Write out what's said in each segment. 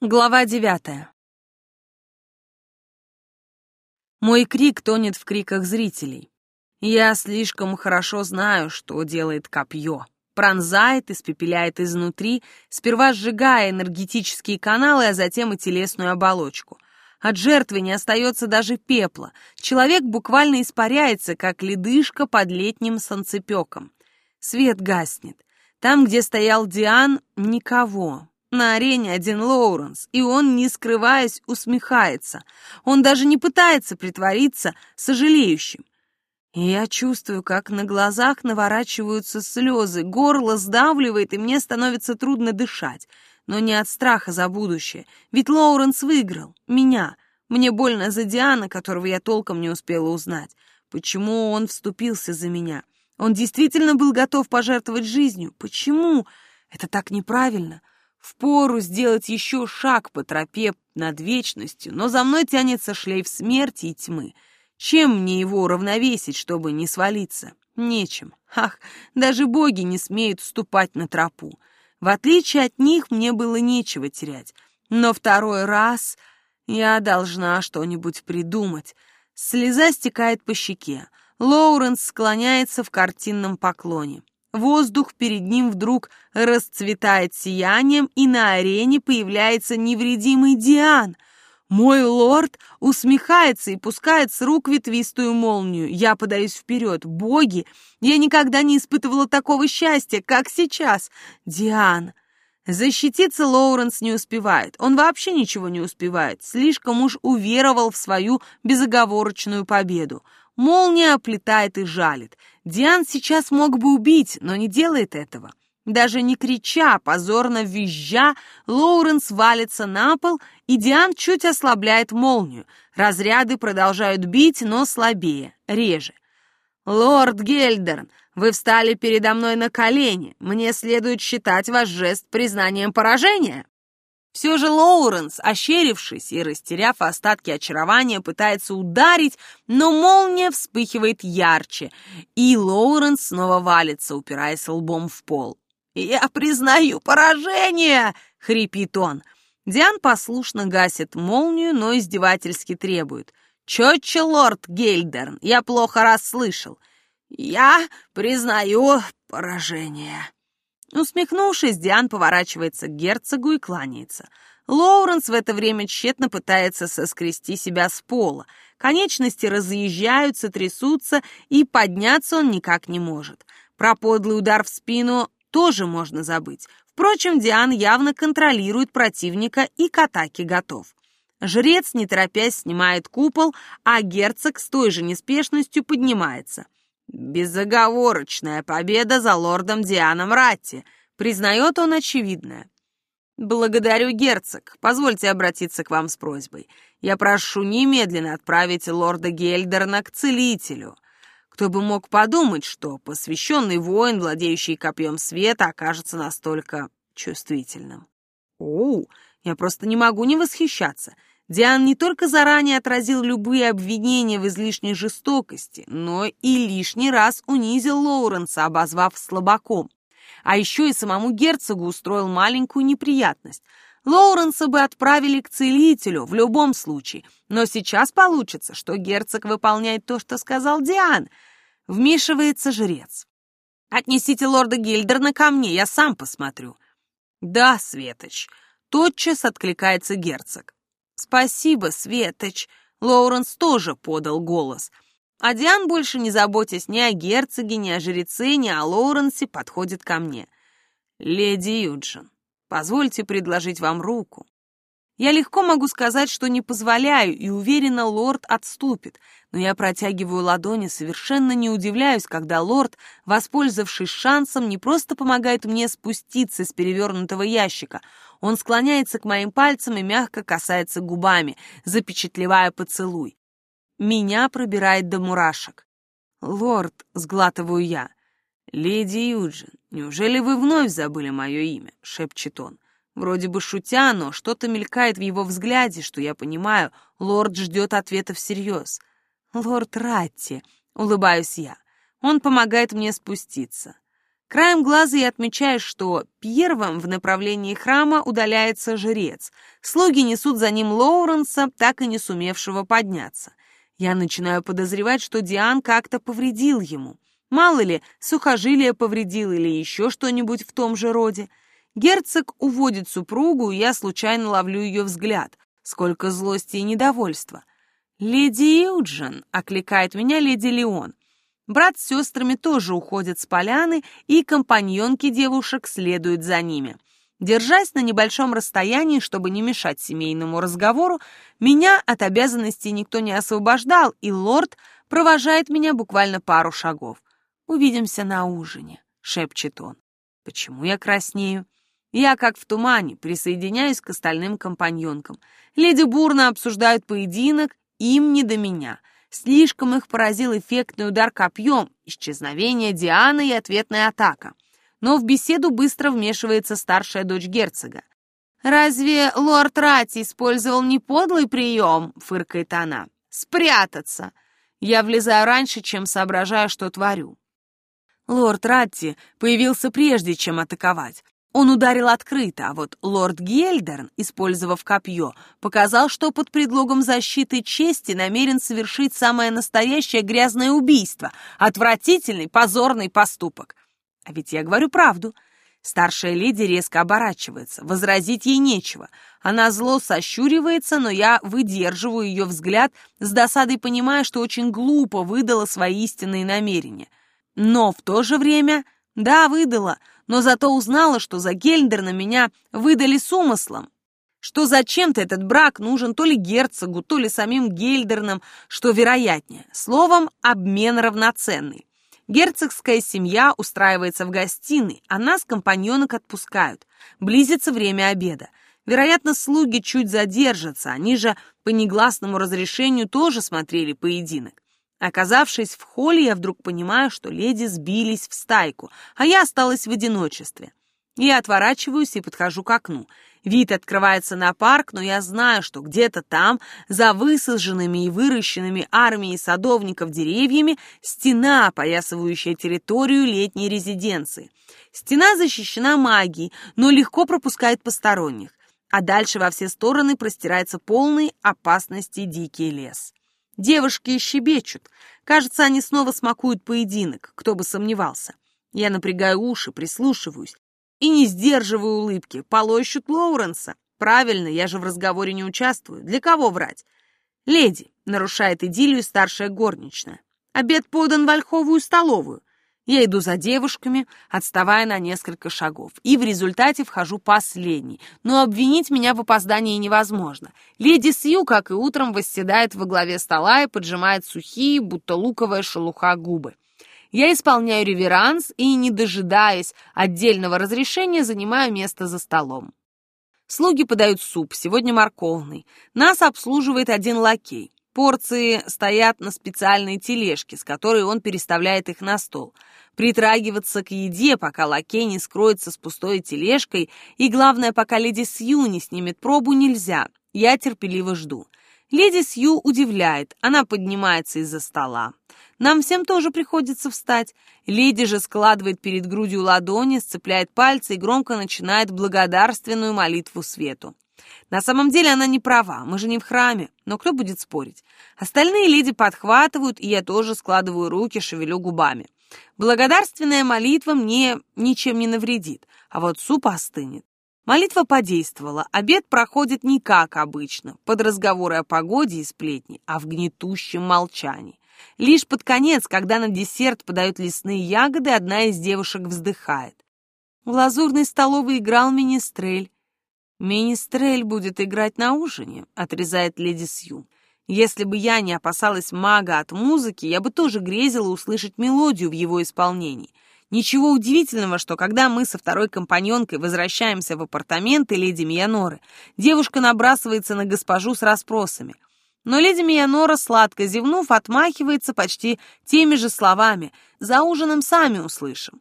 Глава девятая. Мой крик тонет в криках зрителей. Я слишком хорошо знаю, что делает копье. Пронзает, испепеляет изнутри, сперва сжигая энергетические каналы, а затем и телесную оболочку. От жертвы не остается даже пепла. Человек буквально испаряется, как ледышка под летним солнцепеком. Свет гаснет. Там, где стоял Диан, никого. На арене один Лоуренс, и он, не скрываясь, усмехается. Он даже не пытается притвориться сожалеющим. И я чувствую, как на глазах наворачиваются слезы, горло сдавливает, и мне становится трудно дышать. Но не от страха за будущее, ведь Лоуренс выиграл, меня. Мне больно за Диана, которого я толком не успела узнать. Почему он вступился за меня? Он действительно был готов пожертвовать жизнью. Почему? Это так неправильно. Впору сделать еще шаг по тропе над вечностью, но за мной тянется шлейф смерти и тьмы. Чем мне его уравновесить, чтобы не свалиться? Нечем. Ах, даже боги не смеют вступать на тропу. В отличие от них, мне было нечего терять. Но второй раз я должна что-нибудь придумать. Слеза стекает по щеке. Лоуренс склоняется в картинном поклоне. Воздух перед ним вдруг расцветает сиянием, и на арене появляется невредимый Диан. Мой лорд усмехается и пускает с рук ветвистую молнию. Я подаюсь вперед. Боги, я никогда не испытывала такого счастья, как сейчас. Диан. Защититься Лоуренс не успевает. Он вообще ничего не успевает. Слишком уж уверовал в свою безоговорочную победу. Молния оплетает и жалит. Диан сейчас мог бы убить, но не делает этого. Даже не крича, позорно визжа, Лоуренс валится на пол, и Диан чуть ослабляет молнию. Разряды продолжают бить, но слабее, реже. «Лорд Гельдерн, вы встали передо мной на колени. Мне следует считать ваш жест признанием поражения?» Все же Лоуренс, ощерившись и растеряв остатки очарования, пытается ударить, но молния вспыхивает ярче, и Лоуренс снова валится, упираясь лбом в пол. «Я признаю поражение!» — хрипит он. Диан послушно гасит молнию, но издевательски требует. «Четче, лорд Гельдерн, я плохо расслышал. Я признаю поражение». Усмехнувшись, Диан поворачивается к герцогу и кланяется. Лоуренс в это время тщетно пытается соскрести себя с пола. Конечности разъезжаются, трясутся, и подняться он никак не может. Про подлый удар в спину тоже можно забыть. Впрочем, Диан явно контролирует противника и к атаке готов. Жрец, не торопясь, снимает купол, а герцог с той же неспешностью поднимается — Безоговорочная победа за лордом Дианом Ратти. Признает он очевидное. Благодарю, герцог. Позвольте обратиться к вам с просьбой. Я прошу немедленно отправить лорда Гельдерна к целителю. Кто бы мог подумать, что посвященный воин, владеющий копьем света, окажется настолько чувствительным. Оу, я просто не могу не восхищаться. Диан не только заранее отразил любые обвинения в излишней жестокости, но и лишний раз унизил Лоуренса, обозвав слабаком. А еще и самому герцогу устроил маленькую неприятность. Лоуренса бы отправили к целителю в любом случае, но сейчас получится, что герцог выполняет то, что сказал Диан. Вмешивается жрец. «Отнесите лорда Гильдерна ко мне, я сам посмотрю». «Да, Светоч», — тотчас откликается герцог. «Спасибо, Светоч!» Лоуренс тоже подал голос. А Диан, больше не заботясь ни о герцоге, ни о жреце, ни о Лоуренсе, подходит ко мне. «Леди Юджин, позвольте предложить вам руку». Я легко могу сказать, что не позволяю, и уверена, лорд отступит, но я протягиваю ладони, совершенно не удивляюсь, когда лорд, воспользовавшись шансом, не просто помогает мне спуститься с перевернутого ящика, он склоняется к моим пальцам и мягко касается губами, запечатлевая поцелуй. Меня пробирает до мурашек. «Лорд», — сглатываю я. «Леди Юджин, неужели вы вновь забыли мое имя?» — шепчет он. Вроде бы шутя, но что-то мелькает в его взгляде, что я понимаю, лорд ждет ответа всерьез. «Лорд Ратти», — улыбаюсь я. Он помогает мне спуститься. Краем глаза я отмечаю, что первым в направлении храма удаляется жрец. Слуги несут за ним Лоуренса, так и не сумевшего подняться. Я начинаю подозревать, что Диан как-то повредил ему. Мало ли, сухожилие повредил или еще что-нибудь в том же роде. Герцог уводит супругу, и я случайно ловлю ее взгляд. Сколько злости и недовольства. «Леди Юджин!» — окликает меня леди Леон. Брат с сестрами тоже уходят с поляны, и компаньонки девушек следуют за ними. Держась на небольшом расстоянии, чтобы не мешать семейному разговору, меня от обязанностей никто не освобождал, и лорд провожает меня буквально пару шагов. «Увидимся на ужине», — шепчет он. «Почему я краснею?» Я, как в тумане, присоединяюсь к остальным компаньонкам. Леди бурно обсуждают поединок, им не до меня — Слишком их поразил эффектный удар копьем, исчезновение Дианы и ответная атака. Но в беседу быстро вмешивается старшая дочь герцога. «Разве лорд Ратти использовал не подлый прием?» — фыркает она. «Спрятаться!» Я влезаю раньше, чем соображаю, что творю. Лорд Ратти появился прежде, чем атаковать. Он ударил открыто, а вот лорд Гельдерн, использовав копье, показал, что под предлогом защиты чести намерен совершить самое настоящее грязное убийство, отвратительный, позорный поступок. А ведь я говорю правду. Старшая леди резко оборачивается, возразить ей нечего. Она зло сощуривается, но я выдерживаю ее взгляд, с досадой понимая, что очень глупо выдала свои истинные намерения. Но в то же время, да, выдала — но зато узнала, что за Гельдерна меня выдали с умыслом, что зачем-то этот брак нужен то ли герцогу, то ли самим Гельдернам, что вероятнее. Словом, обмен равноценный. Герцогская семья устраивается в гостиной, а нас компаньонок отпускают. Близится время обеда. Вероятно, слуги чуть задержатся, они же по негласному разрешению тоже смотрели поединок. Оказавшись в холле, я вдруг понимаю, что леди сбились в стайку, а я осталась в одиночестве. Я отворачиваюсь и подхожу к окну. Вид открывается на парк, но я знаю, что где-то там, за высаженными и выращенными армией садовников деревьями, стена, опоясывающая территорию летней резиденции. Стена защищена магией, но легко пропускает посторонних, а дальше во все стороны простирается полный опасности дикий лес. Девушки щебечут. Кажется, они снова смакуют поединок, кто бы сомневался. Я напрягаю уши, прислушиваюсь. И не сдерживаю улыбки. Полощут Лоуренса. Правильно, я же в разговоре не участвую. Для кого врать? Леди, нарушает идиллию старшая горничная. Обед подан в ольховую столовую. Я иду за девушками, отставая на несколько шагов, и в результате вхожу последней. Но обвинить меня в опоздании невозможно. Леди Сью, как и утром, восседает во главе стола и поджимает сухие, будто луковая шелуха губы. Я исполняю реверанс и, не дожидаясь отдельного разрешения, занимаю место за столом. Слуги подают суп, сегодня морковный. Нас обслуживает один лакей. Порции стоят на специальной тележке, с которой он переставляет их на стол. Притрагиваться к еде, пока лакей не скроется с пустой тележкой, и, главное, пока леди Сью не снимет пробу, нельзя. Я терпеливо жду. Леди Сью удивляет, она поднимается из-за стола. Нам всем тоже приходится встать. Леди же складывает перед грудью ладони, сцепляет пальцы и громко начинает благодарственную молитву свету. На самом деле она не права, мы же не в храме, но кто будет спорить? Остальные леди подхватывают, и я тоже складываю руки, шевелю губами. Благодарственная молитва мне ничем не навредит, а вот суп остынет. Молитва подействовала, обед проходит не как обычно, под разговоры о погоде и сплетни, а в гнетущем молчании. Лишь под конец, когда на десерт подают лесные ягоды, одна из девушек вздыхает. В лазурной столовой играл министрель. «Министрель будет играть на ужине», — отрезает леди Сью. «Если бы я не опасалась мага от музыки, я бы тоже грезила услышать мелодию в его исполнении. Ничего удивительного, что когда мы со второй компаньонкой возвращаемся в апартаменты леди Мияноры, девушка набрасывается на госпожу с расспросами. Но леди Миянора, сладко зевнув, отмахивается почти теми же словами «За ужином сами услышим».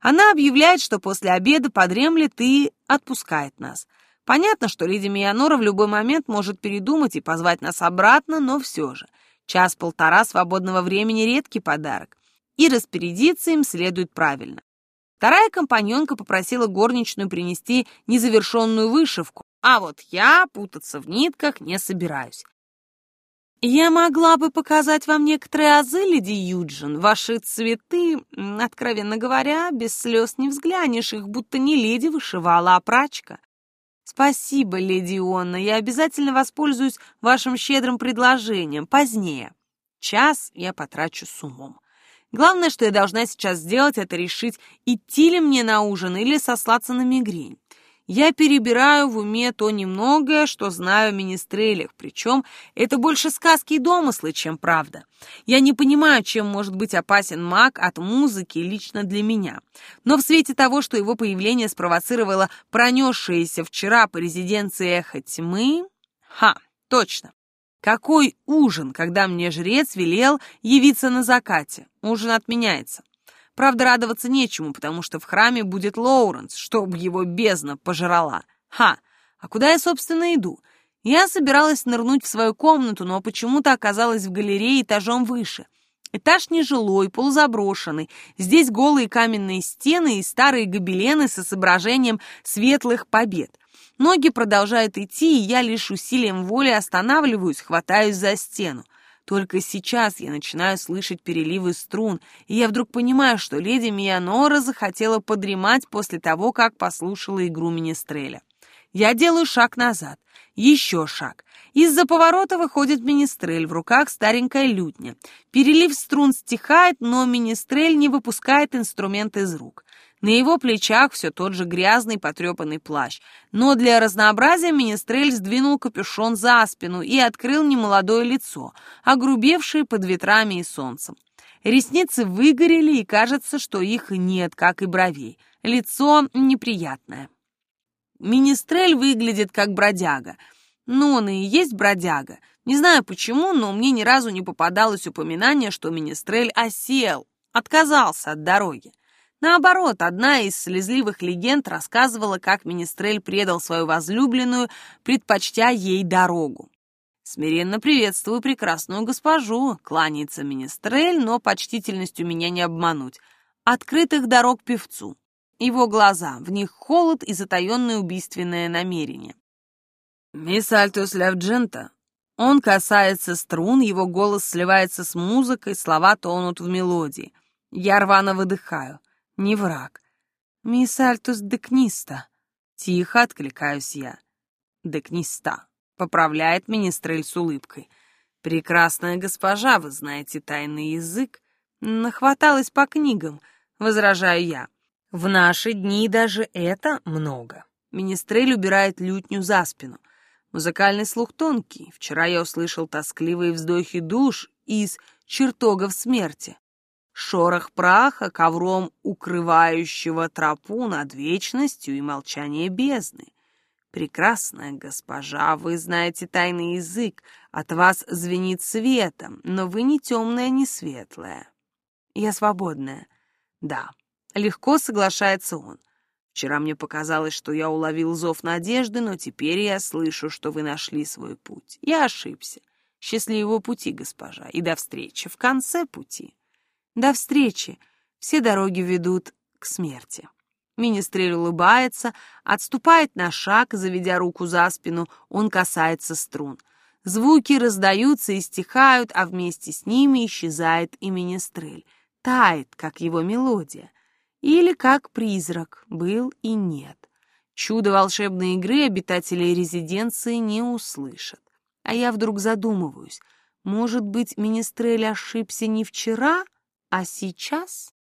Она объявляет, что после обеда подремлет и отпускает нас. Понятно, что леди Миянора в любой момент может передумать и позвать нас обратно, но все же. Час-полтора свободного времени — редкий подарок, и распорядиться им следует правильно. Вторая компаньонка попросила горничную принести незавершенную вышивку, а вот я путаться в нитках не собираюсь. «Я могла бы показать вам некоторые азы, леди Юджин. Ваши цветы, откровенно говоря, без слез не взглянешь, их будто не леди вышивала, а прачка. Спасибо, леди Онна, я обязательно воспользуюсь вашим щедрым предложением позднее. Час я потрачу с умом. Главное, что я должна сейчас сделать, это решить, идти ли мне на ужин или сослаться на мигрень. Я перебираю в уме то немногое, что знаю о министрелях, причем это больше сказки и домыслы, чем правда. Я не понимаю, чем может быть опасен маг от музыки лично для меня. Но в свете того, что его появление спровоцировало пронесшееся вчера по резиденции эхо тьмы... Ха, точно. Какой ужин, когда мне жрец велел явиться на закате? Ужин отменяется. Правда, радоваться нечему, потому что в храме будет Лоуренс, чтобы его бездна пожрала. Ха! А куда я, собственно, иду? Я собиралась нырнуть в свою комнату, но почему-то оказалась в галерее этажом выше. Этаж нежилой, полузаброшенный. Здесь голые каменные стены и старые гобелены с изображением светлых побед. Ноги продолжают идти, и я лишь усилием воли останавливаюсь, хватаюсь за стену. Только сейчас я начинаю слышать переливы струн, и я вдруг понимаю, что леди Мианора захотела подремать после того, как послушала игру Министреля. Я делаю шаг назад, еще шаг. Из-за поворота выходит Министрель, в руках старенькая лютня. Перелив струн стихает, но Министрель не выпускает инструмент из рук. На его плечах все тот же грязный потрепанный плащ. Но для разнообразия Министрель сдвинул капюшон за спину и открыл немолодое лицо, огрубевшее под ветрами и солнцем. Ресницы выгорели, и кажется, что их нет, как и бровей. Лицо неприятное. Министрель выглядит как бродяга. Ну, он и есть бродяга. Не знаю почему, но мне ни разу не попадалось упоминание, что Министрель осел, отказался от дороги. Наоборот, одна из слезливых легенд рассказывала, как Министрель предал свою возлюбленную, предпочтя ей дорогу. «Смиренно приветствую прекрасную госпожу», — кланяется Министрель, но почтительностью меня не обмануть. «Открытых дорог певцу». Его глаза, в них холод и затаенное убийственное намерение. «Мисс Альтус Лявджента». Он касается струн, его голос сливается с музыкой, слова тонут в мелодии. Я рвано выдыхаю. Не враг. «Мисс Альтус Декниста». Тихо откликаюсь я. «Декниста», — поправляет министрель с улыбкой. «Прекрасная госпожа, вы знаете тайный язык». «Нахваталась по книгам», — возражаю я. «В наши дни даже это много». Министрель убирает лютню за спину. Музыкальный слух тонкий. Вчера я услышал тоскливые вздохи душ из чертогов смерти шорох праха, ковром укрывающего тропу над вечностью и молчание бездны. Прекрасная госпожа, вы знаете тайный язык, от вас звенит светом, но вы не темная, не светлая. Я свободная. Да, легко соглашается он. Вчера мне показалось, что я уловил зов надежды, но теперь я слышу, что вы нашли свой путь. Я ошибся. Счастливого пути, госпожа, и до встречи в конце пути. До встречи. Все дороги ведут к смерти. Министрель улыбается, отступает на шаг, заведя руку за спину, он касается струн. Звуки раздаются и стихают, а вместе с ними исчезает и министрель. Тает, как его мелодия. Или как призрак, был и нет. Чудо волшебной игры обитатели резиденции не услышат. А я вдруг задумываюсь, может быть, министрель ошибся не вчера, а сейчас